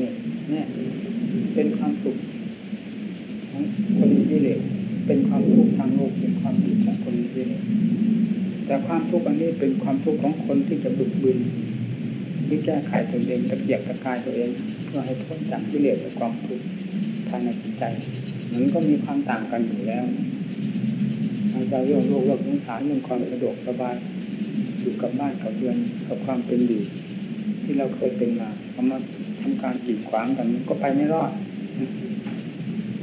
นี่เนี่ยเป็นความสุขของคนที่เลสเป็นความทุกข์ทางโลกเป็นความทุกข์ของคนที่เลสแต่ความทุกข์อันนี้เป็นความทุกข์ของคนที่จะบึกบึนที่แก้ไขตัวเองตะเกียกตะกายตัวเองเพื่อให้พ้นจากกิเลสและความทุกข์ภายในจิตใจมันก็มีความต่างกันอยู่แล้วเราจะเรื่องโลกเรื่องสงสารเรื่องความสะดวกสบายอยู่กับบ้านกับเรือนกับความเป็นอยู่ ที่เราเคยเป็นมาเอามาทำการจีดขวางกันก็ไปไม่รอด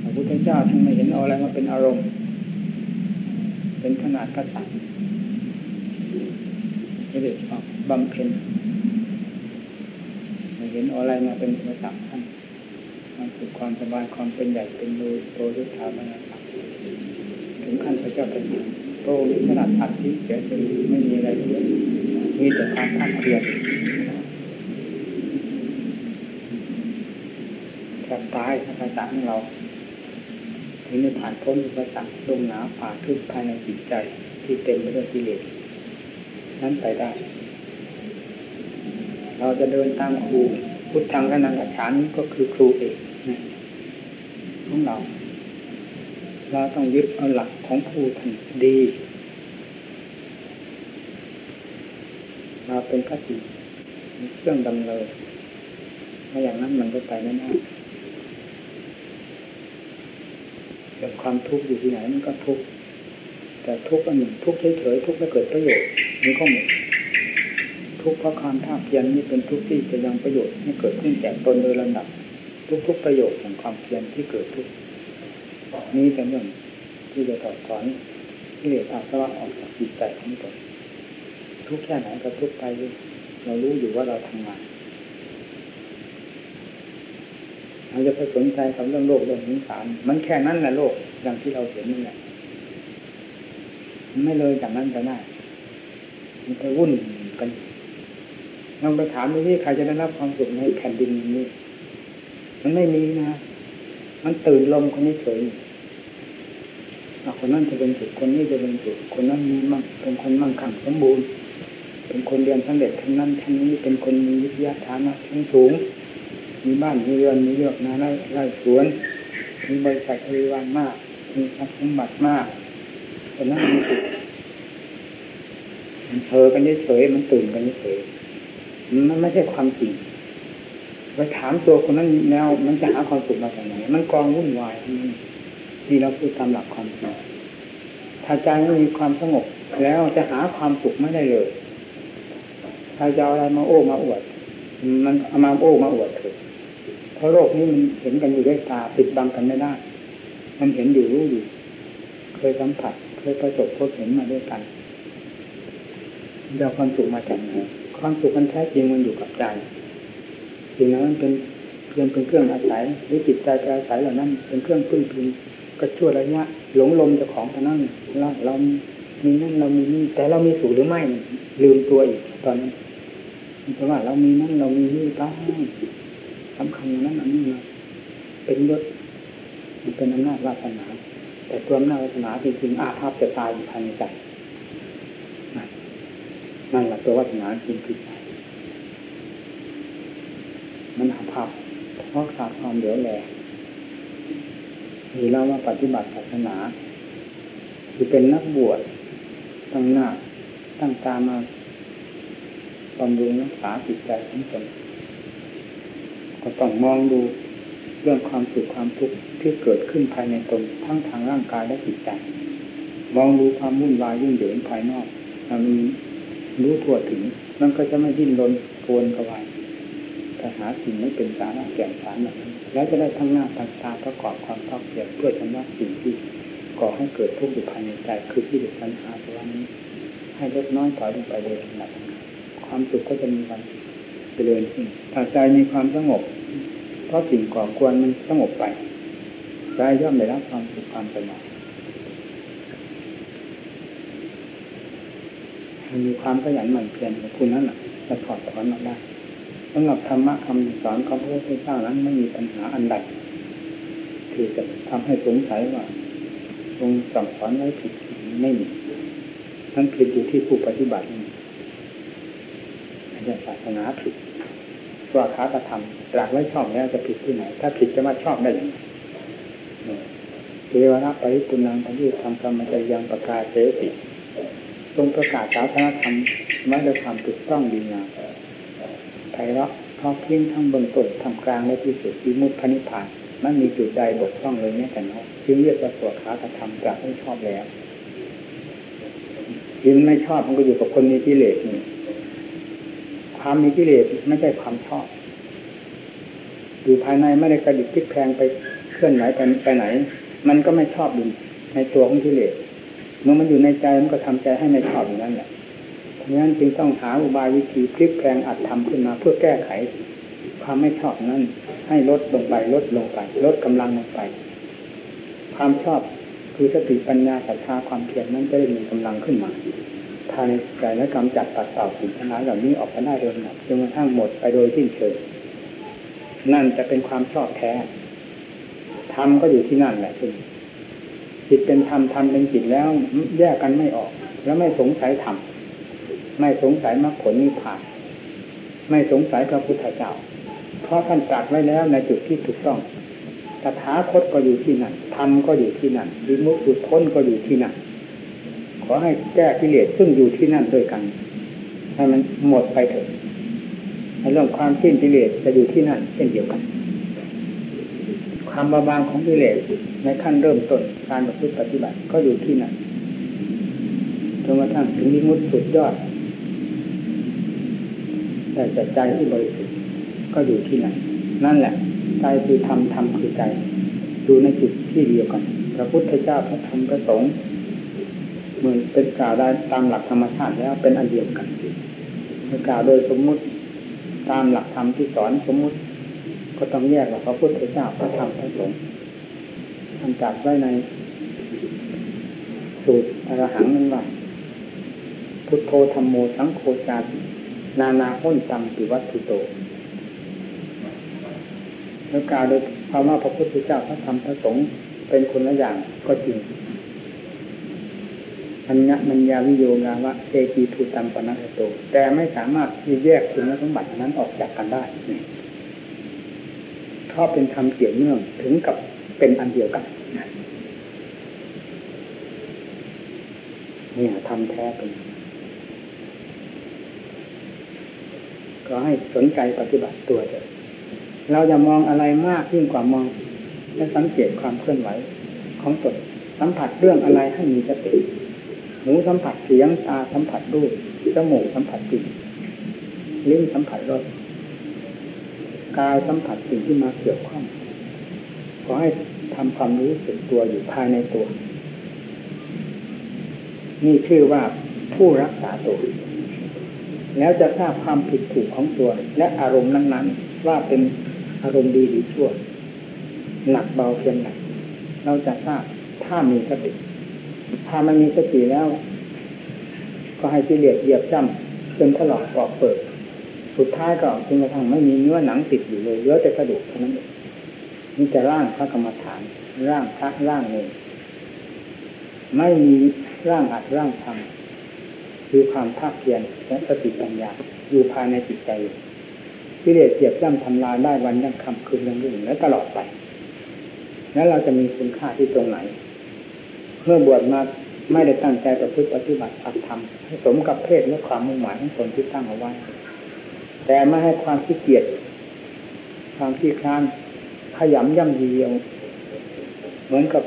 พระพุทธเจ้าท่านไม่เห็นเอาอะไรมาเป็นอารมณ์ เป็นขนาดกระสันไม่ได้บำเพ็ญไม่เห็นอะไรมาเป็นอุปสรรคท่านความสุขความสบายความเป็นใหญ่เป็นโตโตด้วยธรรมนะถึงขั้นพระเจ้าเป็นโตขนาดตัดที่เสียจนไม่มีอะไรเลยมีแต่ความภาคเพียร แทบตายพระสของเราถึงได้ผ่านพ้นอุปสรรคลงหนาฝ่าทึบภายในจิตใจที่เต็มไปด้วยกิเลสนั้นไปได้ เราจะเดินตามครูพุทธังขนังกัจฉานี้ก็คือครูเอกของเรา เราต้องยึดเอาหลักของครูทันดี เราเป็นคติเครื่องดำเนินไม่อย่างนั้นมันก็ไปไม่ได้ แต่ความทุกข์อยู่ที่ไหนมันก็ทุกข์แต่ทุกข์อันหนึ่งทุกข์เฉยๆทุกข์ไม่เกิดประโยชน์นี่ก็หมดทุกข์เพราะความภาคเพียรนี่เป็นทุกข์ที่จะยังประโยชน์ให้เกิดขึ้นแก่ตนโดยลำดับ ทุกๆประโยชน์ของความเพียรที่เกิดทุกนี้เป็นเรื่องที่จะถอดถอนที่เหลืออาสวะออกจากจิตใจของตนทุกแค่ไหนก็ทุกไปเรารู้อยู่ว่าเราทำงาน เราจะไปสนใจกับเรื่องโลกเรื่องสงสารมันแค่นั้นแหละโลกอย่างที่เราเห็นนี่แหละไม่เลยจากนั้นไปได้มันไปวุ่นกันลองไปถามดูที่ใครจะได้รับความสุขในแผ่นดินนี้ มันไม่มีนะ มันตื่นลมคนนี้เฉยคนนั้นจะเป็นสุขคนนี้จะเป็นสุขคนนั้นมีมั่งเป็นคนมั่งคั่งสมบูรณ์ เป็นคนเรียนสำเร็จทั้งนั้นทั้งนี้เป็นคนมีวิทยาฐานะชั้นสูง มีบ้านมีเรือนมีเยอะนะไร่ไร่สวน มีบริษัทบริวารมาก มีทรัพย์สมบัติมากคนนั้นมีสุขมันเธอกันเฉยมันตื่นกันเฉยมันไม่ใช่ความจริงไปถามตัวคนนั้นแล้วมันจะหาความสุขมาจากไหนมันกองวุ่นวายนี่เราพูดตามหลักความจริงถ้าใจไม่มีความสงบแล้วจะหาความสุขไม่ได้เลยถ้าจะเอาอะไรมาโอ้มาอวด มันเอามาโอ้มาอวดเถอะ ราะโลกนี้มันเห็นกันอยู่ด้วยตาปิดบังกันไม่ได้ มันเห็นอยู่รู้อยู่ เคยสัมผัส เคยประสบพบเห็นมาด้วยกันจะความสุขมาจากไหนความสุขมันแท้จริงมันอยู่กับใจสิ่งนั้นมันเป็นเพียงเป็นเครื่องอาศัยหรือจิตใจไปอาศัยเหล่านั้น เป็นเครื่องพึ่งพิงก็ชั่วระยะหลงลมจ้าของเท่านั้นเราเรามีนั่นเรามีนี่แต่เรามีสูหรือไม่ลืมตัวอีกตอนนั้นเพราะว่าเรามีนั่นเรามีนี่ต้อง สำคัญอย่างนั้นอันนี้เป็นยศมันเป็นอำนาจวาสนา แต่ตัวอำนาจวาสนาจริงๆอาภาพจะตายอยู่ภายในใจนั่นแหละตัววัฒนาจริงคือใจมันอาภาพเพราะขาดความเหลียวแลมีเรามาปฏิบัติศาสนา คือเป็นนักบวชตั้งหน้าตั้งตามาบำรุงรักษาจิตใจของตน ก็ต้องมองดูเรื่องความสุขความทุกข์ที่เกิดขึ้นภายในตนทั้งทางร่างกายและจิตใจ มองดูความวุ่นวายยุ่งเหยิงภายนอกมันรู้ทั่วถึงมันก็จะไม่ดิ้นรนโกนกระวายแต่หาสิ่งไม่เป็นสาระแก่นสารนั้นแล้วจะได้ทั้งหน้าตาตาประกอบความภาคเพียรเพื่อชำระสิ่งที่ก่อให้เกิดทุกข์อยู่ภายในใจคือที่เด็ดปัญหาตัวนี้ ให้ลดน้อยถอยลงไปโดยลำดับความสุขก็จะมีวัน เจริญขึ้นถ้าใจมีความสงบ เพราะสิ่งก่อควรมันสงบไปใจย่อมได้รับความสุขความสงบมีความขยันหมั่นเพียรคุณนั้นจะถอดถอนออกได้สำหรับธรรมะคำสอนของพระพุทธเจ้านั้นไม่มีปัญหาอันใดที่จะทำให้สงสัยว่าทรงสั่งสอนไว้ผิดไม่มีนั่นผิดอยู่ที่ผู้ปฏิบัติอาจจะศาสนาผิด ว่าคากระทำตรัสไว้ชอบแล้วจะผิดที่ไหน ถ้าผิดจะมาชอบได้ยังไงเทวนาปริปุนังปฏิธรรมกรรมจยังประกาศเสติทรงประกาศศาสนธรรมไม่ด้วยความถูกต้องดีงามไพเราะพอเพียงทั้งบื้องต้นทำกลางและที่สุดวิมุตพนิพานไม่มีจุดใดบกพร่องเลยแม้แต่น้อยจึงเรียกว่าตัวขากระทำจากไม่ชอบแล้วยินไม่ชอบมันก็อยู่กับคนมีกิเลสนี่ ความมีกิเลสไม่ใช่ความชอบอยู่ภายในไม่ได้กระดิกพลิกแพงไปเคลื่อนไหวไปไปไหน มันก็ไม่ชอบอยู่ในตัวของกิเลสเมื่อมันอยู่ในใจมันก็ทำใจให้ไม่ชอบอย่างนั้นแหละเพราะฉะนั้นจึงต้องหาอุบายวิธีพลิกแพงอัดทำขึ้นมาเพื่อแก้ไข ความไม่ชอบนั้น ให้ลดลงไปลดลงไป ลดกำลังลงไป ความชอบคือสติปัญญาศรัทธาความเพียรนั้นจะได้มีกำลังขึ้นมา ภายในใจและกำจัดปัดเป่าสิ่งทั้งหลายเหล่านี้ออกไปได้โดยหมดจนกระทั่งหมดไปโดยสิ้นเชิงนั่นจะเป็นความชอบแท้ธรรมก็อยู่ที่นั่นแหละคุณจิตเป็นธรรมธรรมเป็นจิตแล้วแยกกันไม่ออก แล้วไม่สงสัยธรรมไม่สงสัยมรรคผลนิพพาน ไม่สงสัยพระพุทธเจ้าเพราะท่านตรัสไว้แล้วในจุดที่ถูกต้องตถาคตก็อยู่ที่นั่นธรรมก็อยู่ที่นั่นวิมุตติพ้นก็อยู่ที่นั่น ขอให้แก้กิเลสซึ่งอยู่ที่นั่นด้วยกันให้มันหมดไปเถิดในเรื่องความสิ้นกิเลสจะอยู่ที่นั่นเช่นเดียวกันความบาบางของกิเลสในขั้นเริ่มต้นการประพฤติปฏิบัติก็อยู่ที่นั่นจนกระทั่งถึงมิมุติสุดยอดแต่จใจที่บริสุทธิ์ก็อยู่ที่นั่นนั่นแหละใจคือธรรมธรรมคือใจอยู่ในจุดที่เดียวกัน พระพุทธเจ้าพระธรรมพระสงฆ์ เหมือนเป็นกล่าวได้ตามหลักธรรมชาติแล้วเป็นอันเดียวกันกล่าวโดยสมมุติตามหลักธรรมที่สอนสมมุติ ก็ต้องแยกว่าพระพุทธเจ้าพระธรรมพระสงฆ์ท่านจัดไว้ในสูตรอรหังนั้นว่าพุทโธธรรมโมสังโฆจารนานาพ้นตัมปิวัตถุโตแล้วกล่าวโดยคำว่าพระพุทธเจ้าพระธรรมพระสงฆ์เป็นคนละอย่างก็จริง อัญญมัญญาวิโยงาวะเอกีทูตัมปนัสโต แต่ไม่สามารถที่แยกคุณสมบัตินั้นออกจากกันได้เพราะเป็นธรรมเกี่ยวเนื่องถึงกับเป็นอันเดียวกันเนี่ยทำแท้เป็นก็ให้สนใจปฏิบัติตัวเถอะเราจะมองอะไรมากยิ่งกว่ามอง และสังเกตความเคลื่อนไหวของตนสัมผัสเรื่องอะไรให้มีสติ หูสัมผัสเสียงตาสัมผัสรูปจมูกสัมผัสกลิ่นลิ้นสัมผัสรสกายสัมผัสสิ่งที่มาเกี่ยวข้องขอให้ทำความรู้สึกตัวอยู่ภายในตัว นี่ชื่อว่าผู้รักษาตัว แล้วจะทราบความผิดถูกของตัว และอารมณ์นั้นๆ ว่าเป็นอารมณ์ดีหรือชั่ว หนักเบาเพียงไหนเราจะทราบถ้ามีสติ ถ้ามันมีสติแล้ว ก็ให้กิเลสเหยียบจ้ำจนถลอกปอกเปิด สุดท้ายก็จนกระทั่งไม่มีเนื้อหนังติดอยู่เลยเหลือแต่กระดูกเท่านั้นเองนี่จะร่างพระกรรมฐาน ร่างพระร่างเองไม่มีร่างอัดร่างทำคือความภาคเพียรและสติปัญญาอยู่ภายในจิตใจกิเลสเสียบจ้ำทำลายได้วันยังคำคืนยังรุ่งและตลอดไป แล้วเราจะมีคุณค่าที่ตรงไหน เมื่อบวชมาไม่ได้ตั้งใจประพฤติปฏิบัติอัตธรรมให้สมกับเพศและความมุ่งหมายของตนที่ตั้งเอาไว้ แต่ไม่ให้ความขี้เกียจความขี้คลานขยำย่ำยีเอาเหมือนกับ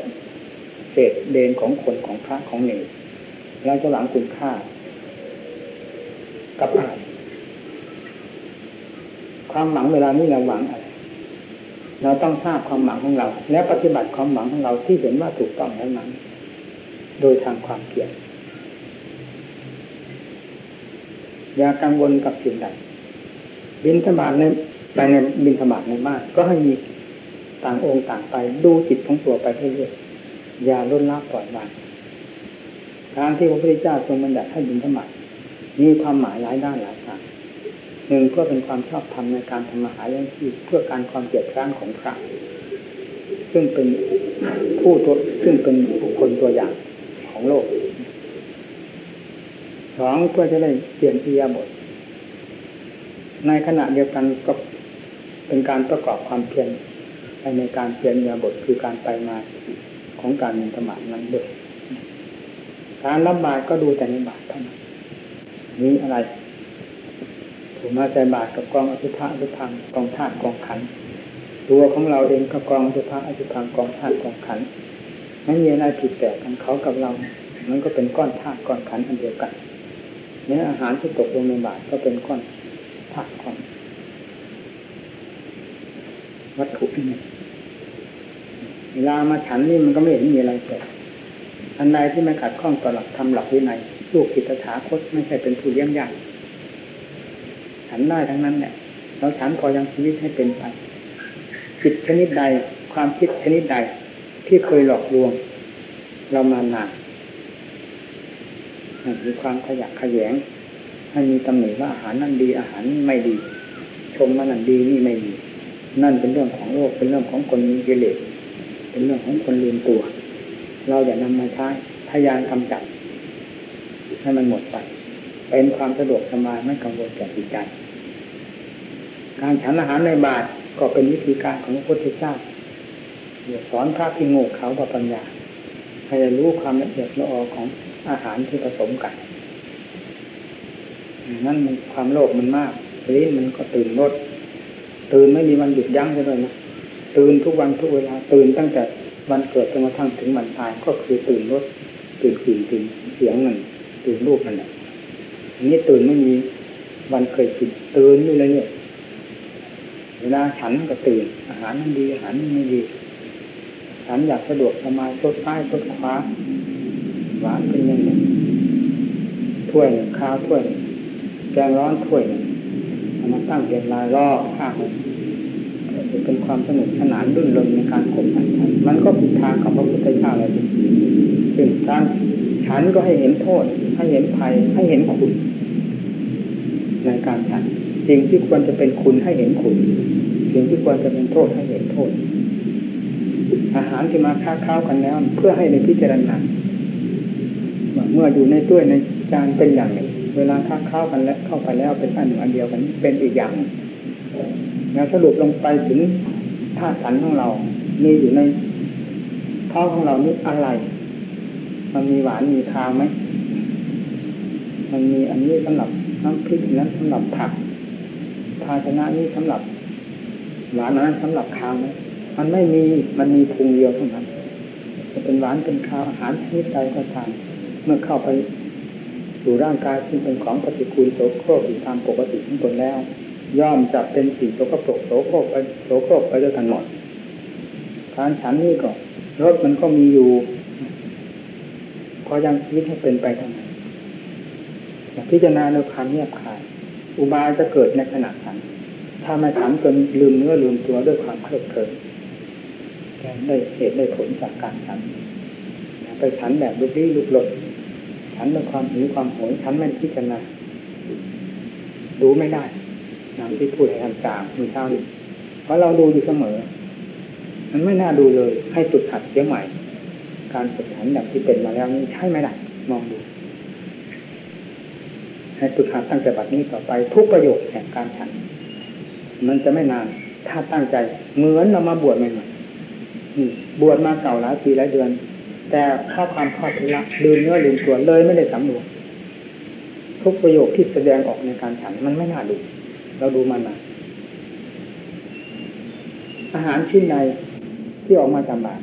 เศษเดนของคนของพระของเนรเราจะหวังคุณค่า กับอะไรความหวังเวลานี้เราหวังอะไรเราต้องทราบความหวังของเรา และปฏิบัติความหวังของเราที่เห็นว่าถูกต้องแล้วนั้น โดยทางความเพียรอย่ากังวลกับสิ่งใดบินธบาตในไปในบินธบาตในบ้านก็ให้มีต่างองค์ต่างไปดูจิตของตัวไปเรื่อยๆอย่าล้นละปล่อยวางทางที่พระพุทธเจ้าทรงบัญญัติให้บินธบาตมีความหมายหลายด้านหลายทางหนึ่งเพื่อเป็นความชอบธรรมในการทำมาหาเลี้ยงชีพเพื่อการความเกียดคร้านของพระซึ่งเป็นผู้ตัวซึ่งเป็นบุคคลตัวอย่าง ของโลกสองเพื่อจะได้เปลี่ยนอิยาบทในขณะเดียวกันก็เป็นการประกอบความเพียรในการเพียรยาบทคือการไปมาของการมีธรรมะนั้นด้วยการรับบาตรก็ดูแต่ในบาตรเท่านั้นมีอะไรถูกมาใจบาตรกับกองอสุภะอสุพังกองธาตุกองขันตัวของเราเองกับกองอสุภะอสุพังกองธาตุกองขัน ไม่มีอะไรผิดแปลกกันเขากับเรา มันก็เป็นก้อนธาตุก้อนขันอันเดียวกันเนื้ออาหารที่ตกลงในบาตรก็เป็นก้อนธาตุก้อนวัตถุนี่เวลามาฉันนี่มันก็ไม่เห็นมีอะไรเกิดอันใดที่ไม่ขัดข้องต่อหลักธรรมหลักวินัยลูกกิตถาคตไม่ใช่เป็นผู้เลี้ยงยากฉันได้ทั้งนั้นแหละเราฉันพอยังชีวิตให้เป็นไปจิตชนิดใด ความคิดชนิดใด ที่เคยหลอกลวง เรามานานมีความขยักขยงให้มีตำหนิว่าอาหารนั่นดีอาหารไม่ดี ชมว่านั่นดีนี่ไม่ดี นั่นเป็นเรื่องของโลกเป็นเรื่องของคนมีกิเลสเป็นเรื่องของคนลืมตัว เราอย่านำมาใช้พยายามกำจัดให้มันหมดไปเป็นความสะดวกสบายไม่กังวลแก่จิตใจการฉันอาหารในบาตรก็เป็นวิธีการของพระพุทธเจ้า สอนพระที่โง่เขาต่อปัญญาให้รู้ความละเอียดละออของอาหารที่ผสมกันนั่นมันความโลภมันมากลิ้นมันก็ตื่นรดตื่นไม่มีวันหยุดยั้งเลยนะตื่นทุกวันทุกเวลาตื่นตั้งแต่วันเกิดจนกระทั่งถึงวันตายก็คือตื่นรถตื่นกลิ่นตื่นเสียงนั่นตื่นรูปนั่นแหละอันนี้ตื่นไม่มีวันเคยกินตื่นอยู่เลยเนี่ยเวลาฉันก็ตื่นอาหารมันดีอาหารมันไม่ดี ฉันอยากสะดวกสบายชดใต้ชดคว้าหวานเป็นยังไงถ้วยหนึ่งข้าวถ้วยแกงร้อนถ้วยเอามาตั้งเป็นลายล่อข้าวจะเป็นความสนุกสนานรื่นเริงในการข่มฉันมันก็ผิดทางกับพระพุทธเจ้าเลยซึ่งการฉันก็ให้เห็นโทษ ให้เห็นภัย ให้เห็นคุณ ในการฉันสิ่งที่ควรจะเป็นคุณให้เห็นคุณ สิ่งที่ควรจะเป็นโทษให้เห็นโทษ อาหารที่มาค้าเข้ากันแล้ว เพื่อให้ในพิจารณาเมื่ออยู่ในถ้วยในจานเป็นอย่างหนึ่งเวลาค้าเข้ากันแล้วเข้าไปแล้วเป็นอันหนึ่งอันเดียวกันเป็นอีกอย่างแล้วสรุปลงไปถึงธาตุขันของเรามีอยู่ในท้องของเรานี่อะไร มันมีหวานมีคาวไหมมันมีอันนี้สำหรับน้ำพริกนั้นสำหรับผัก ภาชนะนี้สำหรับหวานนั้นสำหรับคาวไหม มันไม่มีมันมีพุงเดียวเท่านั้นจะเป็นหวานเป็นคาวอาหารชนิดใดก็ตามเมื่อเข้าไปสู่ร่างกายซึ่งเป็นของปฏิกูลโสโครกอยู่ตามปกติของตนแล้ว ย่อมจะเป็นสิ่งโสกปรกโสโครกไปโสโครกไปด้วยกันหมดการฉันนี่ก็รถมันก็มีอยู่พอยังชีวิตให้เป็นไปทำไมพิจารณาในความเงียบขายอุบายจะเกิดในขณะฉันถ้าไม่ฉันจนลืมเนื้อลืมตัวด้วยความเคลิบเคลิ้ม ได้เหตุได้ผลจากการฉันไปฉันแบบลุกลี้ลุกหลดฉันด้วยความหิวความโหยฉันไม่พิจารณาดูไม่ได้นางที่พูดให้ท่านกลางมือเช้านี้เพราะเราดูอยู่เสมอ มันไม่น่าดูเลย ให้ฝึกหัดเสียใหม่ การฝึกฉันแบบที่เป็นมาแล้วนี้ใช่ไม่ได้มองดูให้ฝึกหัดตั้งแต่บัดนี้ต่อไป ทุกประโยชน์แห่งการฉัน มันจะไม่นาน ถ้าตั้งใจเหมือนเรามาบวชใหม่ๆ บวชมาเก่าหลายปีหลายเดือน แต่ข้าความทอดทุลักลืมเนื้อลืมตัวเลยไม่ได้สำรวมทุกประโยคที่แสดงออกในการฉันมันไม่น่าดูเราดูมันนะอาหารชิ้นใดที่ออกมาจากบาต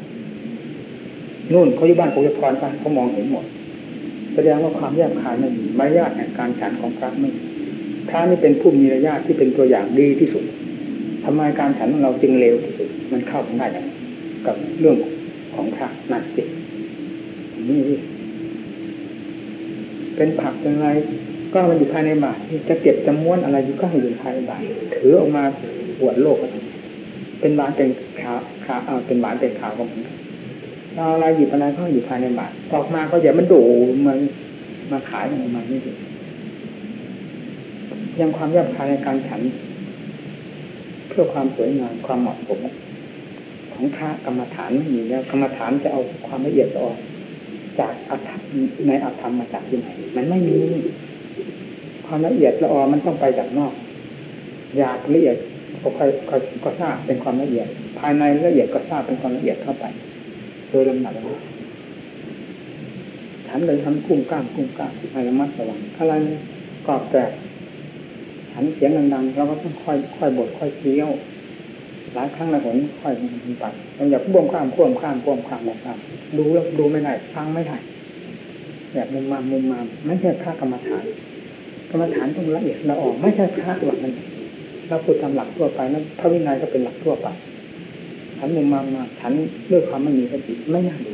นู่นเขาอยู่บ้านปรยพรกันเขามองเห็นหมด แสดงว่าความแยบคายไม่มีมารยาทแห่งการฉันของพระไม่พระนี่เป็นผู้มีมารยาทที่เป็นตัวอย่างดีที่สุดทำไมการฉันของเราจึงเลวที่สุด มันเข้ากันได้ กับเรื่องของพระนั่นสินี่เป็นผักเป็นอะไร ก็มันอยู่ภายในบาตรจะเก็บจะม้วนอะไรอยู่ก็อยู่ภายในบาตรถือออกมาปวดโลกเป็นบาตรเป็นขาขาเอาเป็นบาตรเป็นขาวของผมเราอะไรหยิบอะไรก็อยู่ภายในบาตรออกมาก็อย่ามันโดมันมาขายอะไรมานี่สิยังความยากภายในการฉัน เพื่อความสวยงามความเหมาะสม ของพระกรรมฐานไม่มีแล้วกรรมฐานจะเอาความละเอียดออก จากอัตในอัตธรรมมาจากที่ไหนมันไม่มีความละเอียดละออมันต้องไปจากนอก อยากละเอียดก็ค่อยก็ทราบเป็นความละเอียด ภายในละเอียดก็ทราบเป็นความละเอียดเข้าไป โดยลำดับฉันเลยทำกุ้งก้างกุ้งก้างให้ระมัดระวังอะไรกรอบแกฉันเสียงดังๆเราก็ต้องค่อยค่อยบดค่อยเคี้ยว หลายครั้งแล้วผมค่อยมันไปเราอย่าพ่วงข้ามพ่วงข้ามพ่วงข้ามแบบนั้นดูแล้วดูไม่ได้ฟังไม่ได้แบบมุมมามุมมาไม่ใช่พระกรรมฐานกรรมฐานต้องละเอียดละออกไม่ใช่พระหลักนั้นเราพูดตามหลักทั่วไปนั้นพระวินัยก็เป็นหลักทั่วไปฉันมุมมามมาฉันด้วยความไม่มีสติไม่น่าดู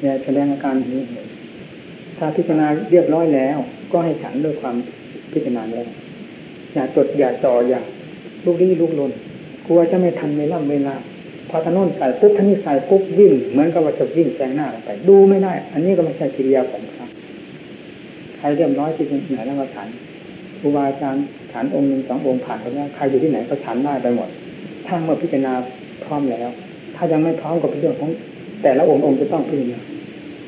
เนี่ยแสดงอาการนี้ถ้าพิจารณาเรียบร้อยแล้ว ก็ให้ฉันด้วยความพิจารณาแล้ว อย่าจดอย่าจ่ออย่าลูกนี้ลูกลนกลัวจะไม่ทันเวลาเวลาพอถนนใส่ปุ๊บท่านี้ใส่ปุ๊บวิ่ง เหมือนกับว่าจะวิ่งแซงหน้าไป ดูไม่ได้ อันนี้ก็ไม่ใช่กิริยาของพระใครเรียบร้อยที่ไหนแล้วมาฉันครูบาอาจารย์ฉันองค์หนึ่งสององค์ผ่านไปแล้วใครอยู่ที่ไหนก็ฉันได้ไปหมดถ้าเมื่อพิจารณาพร้อมแล้ว ถ้ายังไม่พร้อมก็เป็นเรื่องของ แต่ละองค์องค์จะต้องพิจารณา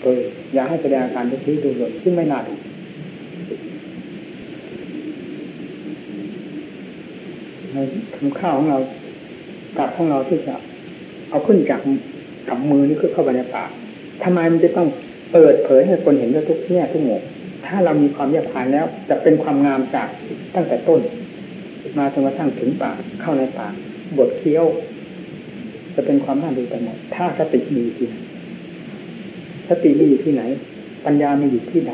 โดยอย่าให้แสดงอาการที่ชี้ดูเลยซึ่งไม่น่าดูน ทำข้าวของเรากับของเราที่จะเอาขึ้นจากกับมือนี่คือเข้าไปในปากทำไมมันจะต้องเปิดเผยให้คนเห็นทุกแง่ทุกมุมถ้าเรามีความแยบคายแล้ว จะเป็นความงามจากตั้งแต่ต้น มาจนกระทั่งถึงปากเข้าในปากบทเคี้ยว จะเป็นความน่าดูไปหมด ถ้าสติมีจริงสติมีอยู่ที่ไหน ปัญญามีอยู่ที่ใด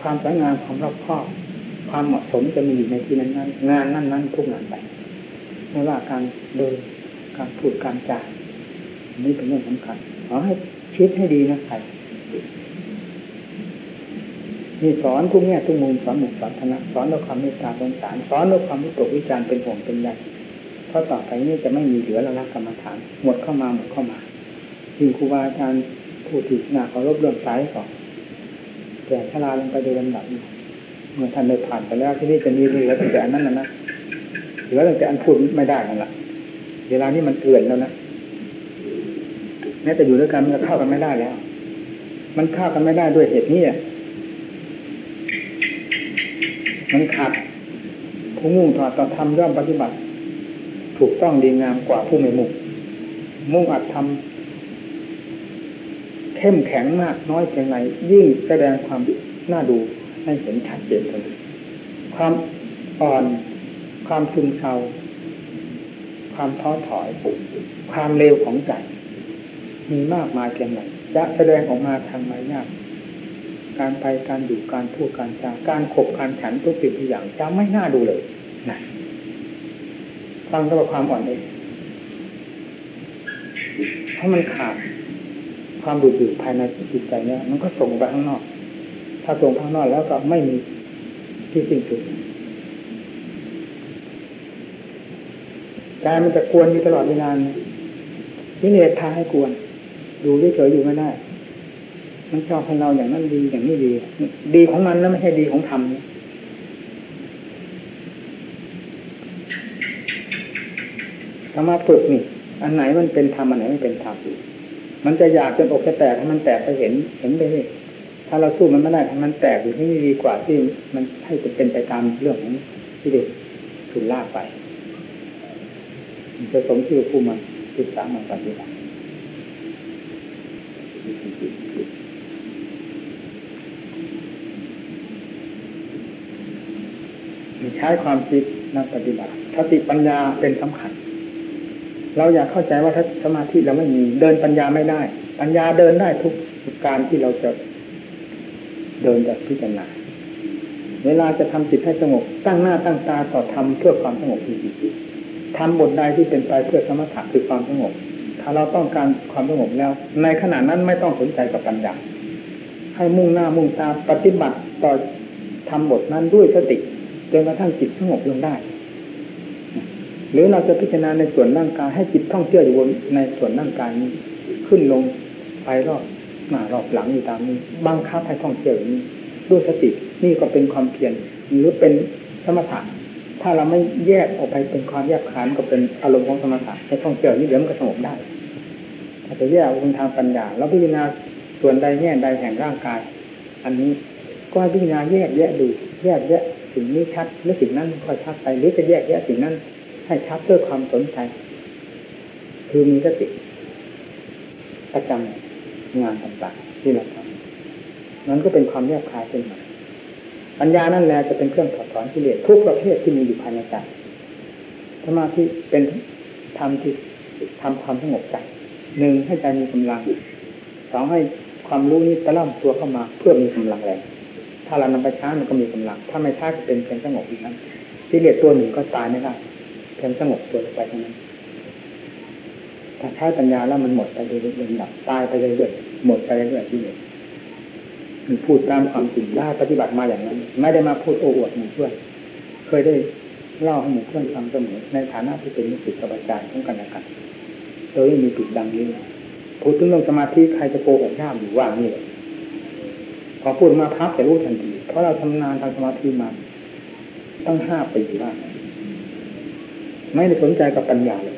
ความสวยงามความรอบครอบ ความเหมาะสมจะมีอยู่ในที่นั้นนั้นงานนั้นนั้นทุกงานไปไม่ว่าการเดินการพูดการจานี่เป็นเรื่องสำคัญขอให้คิดให้ดีนะใครนี่สอนทุกแง่ทุกมุมสอนหมู่สอนธนะสอนด้วยความเมตตาสงสารสอนด้วยความวิตกวิจารเป็นห่วงเป็นใยเพราะต่อไปนี้จะไม่มีเหลือละละกรรมฐานหมดเข้ามาหมดเข้ามายิ่งครูบาอาจารย์ผู้ที่หนาเคารพเรื่องสายก่อนแต่ชราลงไปโดยลำดับ เมื่อท่านได้ผ่านไปแล้วที่นี่จะมีเหลือตั้งแต่อันนั้นนะนะเหลือตั้งแต่อันพูดไม่ได้นั่นแหละเวลานี้มันเกลื่อนแล้วนะแม้แต่อยู่ด้วยกันมันก็เข้ากันไม่ได้แล้ว มันเข้ากันไม่ได้ด้วยเหตุนี้มันขาดผู้มุ่งต่อต่อทำย่อมปฏิบัติ ถูกต้องดีงามกว่าผู้ไม่มุ่งมุ่งอัดทำเข้มแข็งมากน้อยเพียงไรยิ่งแสดงความน่าดู ให้เห็นชัดเจนเลยความอ่อนความซึมเศร้าความท้อถอยความเร็วของใจมีมากมายเพียงไรจะแสดงออกมาทางมายากการไปการอยู่การพูดการจาการขบการฉันทุกสิ่งทุกอย่างจะไม่น่าดูเลยนะฟังก็ความอ่อนเองถ้ามันขาดความดูดดื่มภายในจิตใจเนี่ยมันก็ส่งไปข้างนอก ถ้าส่งข้างนอกแล้วก็ไม่มีที่สิ้นสุดใจมันจะกวนอยู่ตลอดเวลาวิเลศพาให้กวน ดูเฉยๆอยู่ไม่ได้ มันชอบให้เราอย่างนั้นดีอย่างนี้ดี ดีของมันนะไม่ใช่ดีของธรรมธรรมะฝึกนี่ อันไหนมันเป็นธรรมอันไหนไม่เป็นธรรมมันจะอยากจนอกจะแตกให้มันแตกไปเห็น เห็นไปเลย ถ้าเราสู้มันไม่ได้มันแตกอยู่ที่นี่ดีกว่าที่มันให้เป็นไปตามเรื่องของที่เด็กถูกล่าไปมันจะสมชื่อผู้มันศึกษามันปฏิบัติใช้ความคิดนักปฏิบัติสติปัญญาเป็นสำคัญ เราอยากเข้าใจว่าถ้าสมาธิเราไม่มีเดินปัญญาไม่ได้ ปัญญาเดินได้ทุกการที่เราจะ เดินจากพิจารณาเวลาจะทำจิตให้สงบ ตั้งหน้าตั้งตาต่อทำเพื่อความสงบจริงๆทำบทใดที่เป็นไปเพื่อสมถะคือความสงบ ถ้าเราต้องการความสงบแล้ว ในขณะนั้นไม่ต้องสนใจกับปัญญาให้มุ่งหน้ามุ่งตาปฏิบัติต่อทำบทนั้นด้วยสติจนกระทั่งจิตสงบลงได้ หรือเราจะพิจารณาในส่วนร่างกายให้จิตท่องเที่ยวอยู่บนในส่วนร่างกายนี้ขึ้นลงไปรอบ หน้ารอบหลังอยู่ตามนี้บังคับให้ท่องเที่ยวนี้ด้วยสตินี่ก็เป็นความเพียรหรือเป็นสมถะถ้าเราไม่แยกออกไปเป็นความแยกขานก็เป็นอารมณ์ของสมถะให้ท่องเที่ยวนี้เดี๋ยวมันก็สงบได้ถ้าจะแยกเป็นทางปัญญาแล้วพิจารณาส่วนใดแง่ใดแห่งร่างกาย อันนี้ก็พิจารณาแยกแยะดู แยกแยะสิ่งนี้ชัดหรือสิ่งนั้นค่อยชัดไปหรือจะแยกแยะสิ่งนั้นให้ชัดด้วยความสนใจ คือมีสติประจำ งานต่างๆที่เราทำนั้นก็เป็นความแยกคายขึ้นมาปัญญานั่นแหละจะเป็นเครื่องถอดถอนกิเลสทุกประเภทที่มีอยู่ภายในใจสมาธิเป็นธรรมที่ทำความสงบใจหนึ่งให้ใจมีกำลังสองให้ความรู้นี้ตะล่อมตัวเข้ามา เพื่อมีกำลังแรงถ้าเรานำไปช้ามันก็มีกำลัง ถ้าไม่ช้าก็เป็นเพียงสงบอีกนั้นกิเลสตัวหนึ่งก็ตายไม่ได้เพียงสงบตัวไปเท่านั้น ใช้ปัญญาแล้วมันหมดไปเรื่อยๆดับตายไปเรื่อยๆหมดไปเรื่อยๆที่เลยมีพูดตามความจริงได้ปฏิบัติมาอย่างนั้น ไม่ได้มาพูดโอ้อวดหมู่เพื่อนเคยได้เล่าให้หมู่เพื่อนฟังเสมอในฐานะที่เป็นมิสิตกับอาจารย์ของกันและกันโดยมีปิดดังนี้พูดถึงเรื่องสมาธิใครจะโกหกยามอยู่ว่านี่เลยพอพูดมาพับแต่รู้ทันทีเพราะเราทำงานทางสมาธิมาตั้งห้าปีว่าไม่ได้สนใจกับปัญญาเลย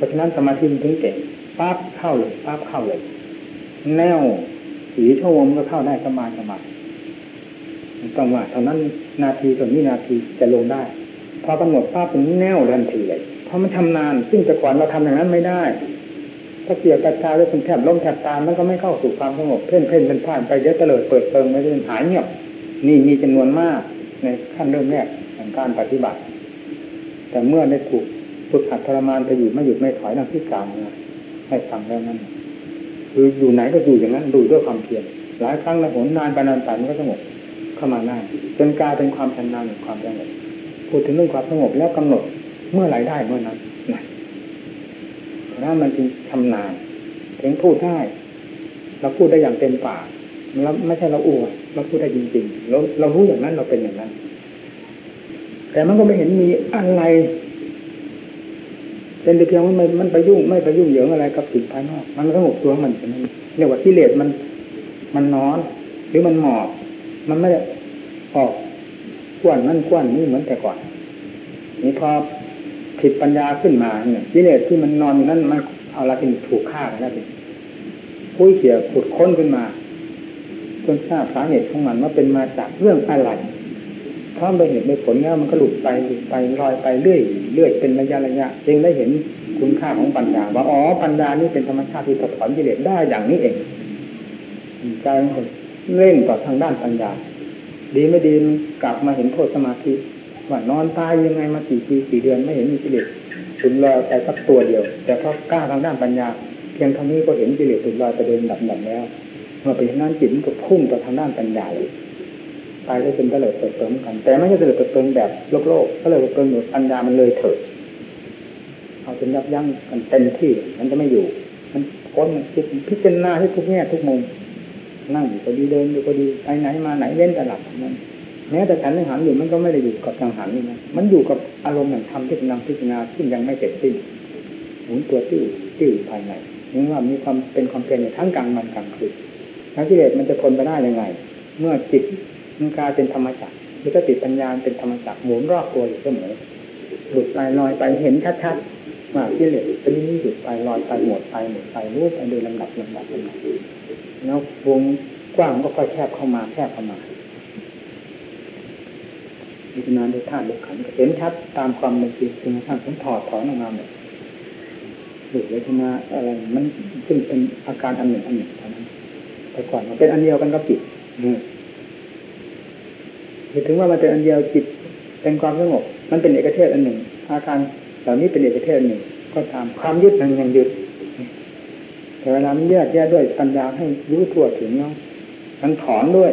ราะฉะนั้นสมาธิมันถึงเก่งปั๊บเข้าเลยปั๊บเข้าเลย แนวสีชั่วโมงก็เข้าได้สบาสบาต้องว่าเท่านั้นนาทีต่อนี้นาทีจะลงได้ พอกำหนดภาพเป็นแนวทันทีเลยเพราะมันชำนาญซึ่งแต่ก่อนเราทำอย่างนั้นไม่ได้ถ้าเกี่ยวกับชาหรือเป็นแทบล้มแทบตามันก็ไม่เข้าสู่ความสงบเพ่นเพ่นเป็นผ่านไปเยอะเตลิดเปิดเปิงไม่ได้หายเงียบนี่มีจำนวนมากในขั้นเริ่มแรกของการปฏิบัติ แต่เมื่อได้ถูก ฝึกหัดทรมานไปอยู่ไม่หยุดไม่ถอยดังที่กลาวมาให้ฟังแล้วนั้นคืออยู่ไหนก็อยู่อย่างนั้นดูด้วยความเพียรหลายครั้งแล้วหนนานไปนานไปมันก็สงบเข้ามาได้จนกลายเป็นความชำนาญความสงบพูดถึงเรื่องความสงบแล้วกำหนดเมื่อไหรได้เมื่อนั้นนะนั่นมันจึงชำนาญถึงพูดได้เราพูดได้อย่างเต็มปากเราไม่ใช่เราอวดเราพูดได้จริงๆเราเรารู้อย่างนั้นเราเป็นอย่างนั้น แต่มันก็ไม่เห็นมีอะไร เป็นแต่เพียงว่ามันมันไปยุ่งไม่ไปยุ่งเหยิงอะไรกับสิ่งภายนอกมันสงบตัวมันอย่างนั้นเรียกว่ากิเลสมัน มันนอน หรือมันหมอบมันไม่ได้ออกกวนนั่นกวนนี่เหมือนแต่ก่อน นี่พอผิดปัญญาขึ้นมาเนี่ยกิเลสที่มันนอนอยู่นั้นมันเอาละเป็นถูกฆ่าไปแล้วเป็นพุ้ยเขี่ยขุดค้นขึ้นมาจนทราบสาเหตุของมันว่าเป็นมาจากเรื่องอะไร พราะไปเหตุไปผลแล้วมันก็หลุดไปหลุดไปลอยไปเรื่อยเรื่อยเป็นระยะระยะจึงได้เห็นคุณค่าของปัญญาว่าอ๋อปัญญานี่เป็นธรรมชาติที่ถอนกิเลสได้อย่างนี้เองใจมันเร่งต่อทางด้านปัญญา ดีไม่ดีกลับมาเห็นโทษสมาธิว่านอนตายยังไงมากี่ปีกี่เดือนไม่เห็นมีกิเลสถึงลอยไปสักตัวเดียว แต่พอกล้าทางด้านปัญญา เพียงเท่านี้ก็เห็นกิเลสถึงลอยไปเดินดับดับแล้วเมื่อไปเห็นนั้นจิตมันก็พุ่งต่อทางด้านปัญญาเลย ตายได้เป็นเตลิดเปิดเติมกัน แต่ไม่ใช่เตลิดเปิดเติมแบบโลกโลกก็เลยเปิดเติมแบบปัญญามันเลยเถิดเอาจนยับยั้งกันเต็มที่มันจะไม่อยู่ มันพ้นมันคิดพิจารณาที่ทุกแง่ทุกมุมนั่งอยู่ก็ดีเดินอยู่ก็ดีไปไหนมาไหนเว้นแต่หลับนั้นแม้แต่ฉันยังหันอยู่มันก็ไม่ได้อยู่กับทางหันนี่นะมันอยู่กับอารมณ์อย่างธรรมที่กำลังพิจารณาซึ่ยังไม่เสร็จสิ้นหมุนตัวติ้วติ้วภายในนี่ว่ามีความเป็นความเพียรทั้งกลางวันกลางคืนแล้วกิเลสมันจะทนไปได้ยังไง เมื่อจิต มันกลายเป็นธรรมจักรหรือสติปัญญาเป็นธรรมจักรหมุนรอบตัวอยู่เสมอหลุดไปลอยไปเห็นชัดๆว่ากิเลสเป็นนี้หยุดไปลอยไปหมดไปหมดไปรู้ไปโดยลำดับลำดับลำดับแล้ววงกว้างก็ค่อยแคบเข้ามาแคบเข้ามาพิจารณาด้วยธาตุด้วยขันธ์เห็นชัดตามความเป็นจริงจนกระทั่งผมถอดถอนออกมาหมดหลุดเวทนาอะไรมันซึ่งเป็นอาการอันหนึ่งอันหนึ่งเท่านั้นแต่ก่อนมันเป็นอันเดียวกันกับจิต ถึงว่ามันเป็นอันเดียวจิตเป็นความสงบ มันเป็นเอกเทศอันหนึ่ง อาการเหล่านี้เป็นเอกเทศอันหนึ่ง ก็ตามความยึดมันยังยึดแต่เวลามันแยกแยกด้วยปัญญาให้รู้ทั่วถึงเนาะมันถอนด้วย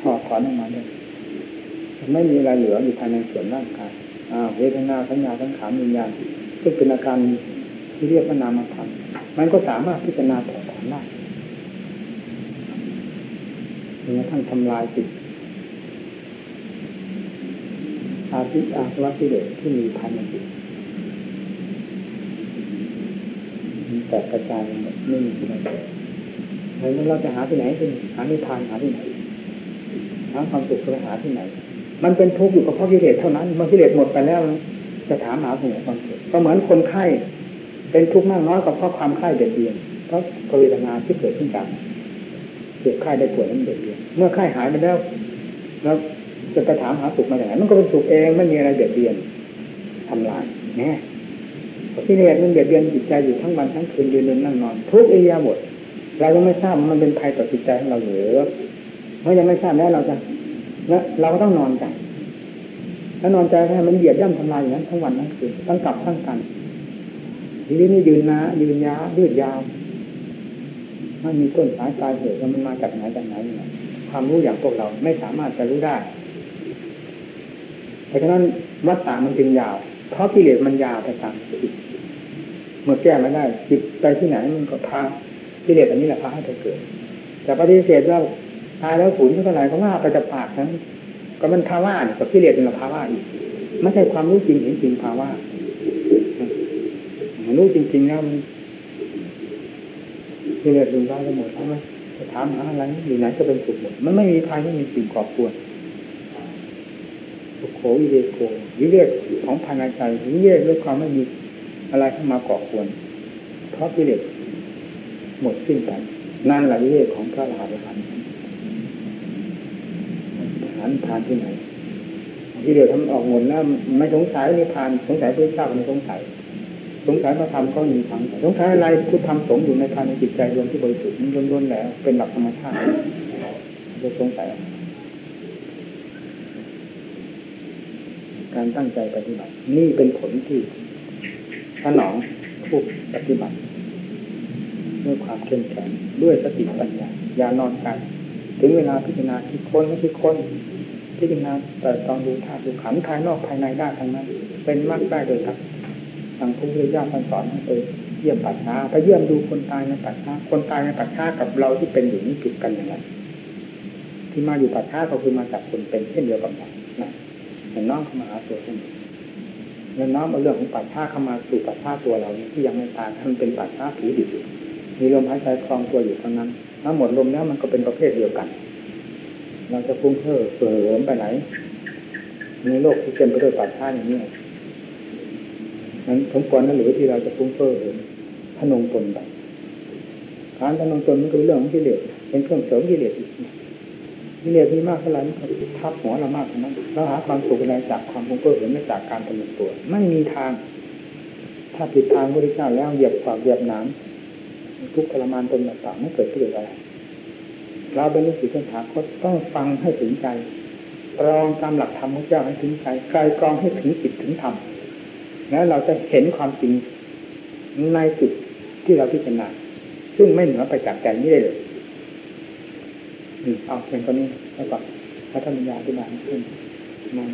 ถอดถอนออกมาด้วยไม่มีอะไรเหลืออยู่ภายในส่วนร่างกายเวทนาสัญญาสังขารวิญญาณซึ่งเป็นอาการที่เรียกว่านามธรรมมันก็สามารถพิจารณาถอดถอนได้จนกระทั่งทำลายจิต อาทิอาสวัติเดชที่มีภายในจิตมันแตกกระจายหมดไม่มีอะไรแล้วเราจะหาที่ไหนที่หานิพานหาที่ไหนหาความสุขจะหาที่ไหน มันเป็นทุกข์อยู่กับเพราะกิเลสเท่านั้นเมื่อกิเลสหมดไปแล้วจะถามหาสมุความสุขก็เหมือนคนไข้ เป็นทุกข์มากน้อยกับเพราะความไข้เด็ดเดียวเพราะกเวทนาที่เกิดขึ้นจากเกิดไข้ได้ป่วยนั้นเด็ดเดียวเมื่อไข้หายไปแล้ว แล้ว จะไปถามหาสุขมาจากไหนมันก็เป็นสุขเองไม่มีอะไรเบียดเบียนทำลายแน่ที่นี่มันเบียดเบียนจิตใจอยู่ทั้งวันทั้งคืนยืนเดินนั่งนอน ทุกอิยาบถเรายังไม่ทราบมันเป็นภัยต่อจิตใจของเราหรือเมื่อยังไม่ทราบแล้วเราจะแล้วเราก็ต้องนอนใจถ้านอนใจให้มันเหยียดย่ำทำลายอย่างนั้นทั้งวันทั้งคืนตั้งกลับตั้งกันทีนี้นี่ยืนนะยืนยาวยืดยาวมันมีต้นสายปลายเหตุว่ามันมาจากไหนจากไหนความรู้อย่างพวกเราไม่สามารถจะรู้ได้ ราะฉะนั้นวัฏฏามันจึงยาว เพราะกิเลสมันยาวไปตามจิตเมื่อแก้ไม่ได้จิตไปที่ไหนมันก็พากิเลสอันนี้แหละพาให้เกิดแต่ปฏิเสธว่าตายแล้วศูนย์เท่าไหร่ก็ว่าไปจะปากนั้นก็มันภาวะเนี่ยกับกิเลสเป็นภาวะอีกไม่ใช่ความรู้จริงเห็นจริงภาวะรู้จริงๆแล้วมันกิเลสรุนแรงไปหมดใช่ไหมจะถามหาอะไรอยู่ไหนก็เป็นสุขหมดมันไม่มีภายไม่มีสิ่งก่อกวน โขวิเวโกวิเวกของภายในใจวิเวกด้วยความไม่มีอะไรเข้ามาก่อกวนเพราะกิเลสหมดสิ้นไปนั่นแหละวิเวกของพระอรหันต์หันทานที่ไหนที่เดียวทำออกหมดแล้วไม่สงสัยนิพพานสงสัยพระเจ้าไม่สงสัย สงสัยพระธรรมก็มีทั้งสงสัยอะไรคุณทำสงอยู่ในภายในจิตใจรวมที่บริสุทธิ์มันล้วนๆแล้ว เป็นหลักธรรมชาติจะสงสัย การตั้งใจปฏิบัติ นี่เป็นผลที่สนองผู้ปฏิบัติ ด้วยความเข้มแข็งด้วยสติปัญญาอย่านอนกันถึงเวลาพิจารณาคิดค้นไม่คิดค้นพิจารณาแต่ตองดูธาตุดูขันธ์ภายนอกภายในได้ทั้งนั้น เป็นมากได้โดยทักทางพระพุทธเจ้าท่านสอนให้ไปเยี่ยมปัจฉาไปเยี่ยมดูคนตายในปัจฉาคนตายในปัจฉากับเราที่เป็นอยู่นี่ผิดกันอย่างไรที่มาอยู่ปัจฉาก็คือมาจากคนเป็นเช่นเดียวกับเรา นะเห็นน้องเข้ามาหาตัวเช่นแล้วน้องเอาเรื่องของปัจฉาเข้ามาสู่ปัจฉาตัวเราที่ยังไม่ตายมันเป็นปัจฉาผีดิบมีลมหายใจคลองตัวอยู่เท่านั้นถ้าหมดลมแล้วมันก็เป็นประเภทเดียวกัน เราจะฟุ้งเฟ้อเสริมไปไหนในโลกที่เต็มไปด้วยปัจฉาอย่างนี้นั้นสมควรนั่นหรือที่เราจะฟุ้งเฟ้อเหินพนงตนไปการพนงตนมันคือเรื่องของกิเลสเป็นเครื่องเสริมกิเลสอีก กิเลสมีมากเท่าไหร่มันทับหัวเรามากเท่านั้นเราหาความสุขอะไรจากความคงเฟ้อเหินไม่จากการพนตัวไม่มีทาง ถ้าผิดทางพระพุทธเจ้าแล้วเหยียบขวากเหยียบน้ำทุกข์ทรมานตนต่างๆไม่เกิดประโยชน์อะไรเราเป็นลูกศิษย์ท่านถามก็ต้องฟังให้ถึงใจรองตามหลักธรรมของเจ้าให้ถึงใจไกลกรองให้ถึงจิตถึงธรรมแล้วเราจะเห็นความจริงในจุดที่เราพิจารณาซึ่งไม่เหนือไปจากใจนี้ได้เลย เอาเพียงตัวนี้แล้วก็พัฒนาที่มาขึ้นมัน